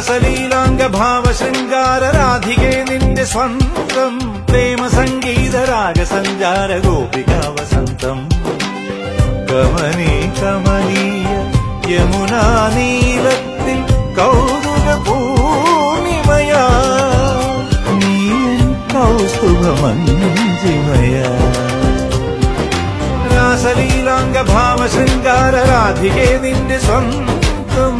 രാസലീലാംഗ ഭാവശൃംഗാര രാധികെ നിന്റെ സ്വന്തം പ്രേമ സംഗീത രാഗസഞ്ചാര ഗോപിക വസന്തം കമനീ കമനീയ യമുനാ നീലത്തിൽ കൗതുക പൂർണിമയാ നീയൻ കൗസ്തുഭമഞ്ജിമയാ രാസലീലാംഗ ഭാവശൃംഗാര രാധികെ നിന്റെ സ്വന്തം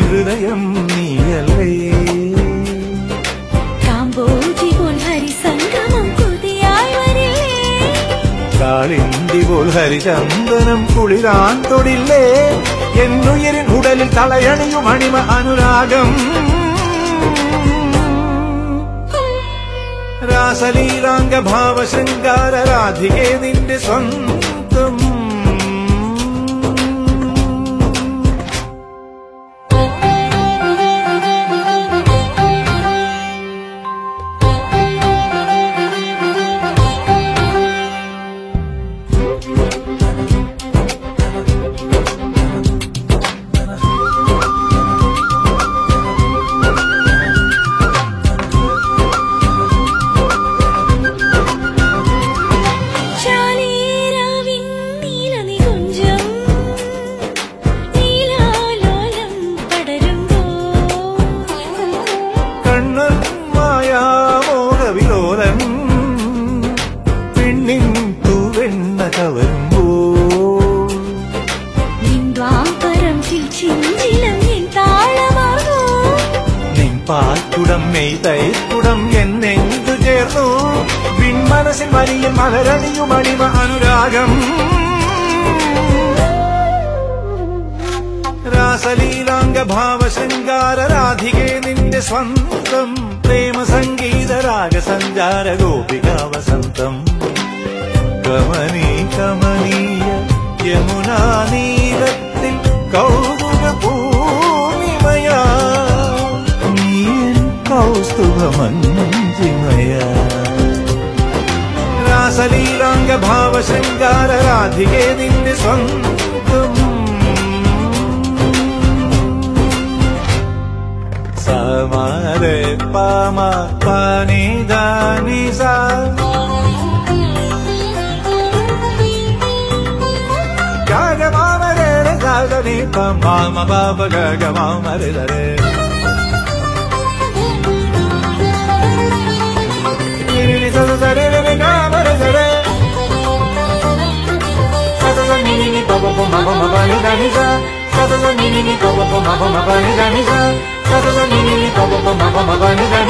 ഹൃദയം നീയല്ലേ? കാമ്പോജി പോൽ ഹരിസംഗമം കൊതിയായി വരില്ലേ? കാളിന്തി പോൽ ഹരിചന്ദനം കുളിരാൻ തൊടില്ലേ? എന്നുയരിൻ ഉടലിൽ തളയണിയും അണിമ അനുരാഗം. രാസലീലാംഗ ഭാവശൃംഗാര രാധികേ നിന്റെ സ്വന്തം പാൽക്കുടം മെയ് തൈക്കുടം എന്നെന്തു ചേർന്നു? വിൺമനസിൻ വലിയ മലരണിയും അടിമ അനുരാഗം. രാസലീലാംഗ ഭാവശൃംഗാര രാധികേ നിന്റെ സ്വന്തം പ്രേമ സംഗീത രാഗസഞ്ചാര ഗോപിക വസന്തം കമനീ स्तुभमञ्जिमया रासलीलाङ्गभावशृङ्गारराधिके दिन्दि स्वन्तुम् समारे पामा पानि दानि सा गागमामरे गागनि पमाम बाब गागमामरे दरे ga ni ni ni ni ga ba ma ma ba ni ga ni ga ni ni ni ma ma ba ni ga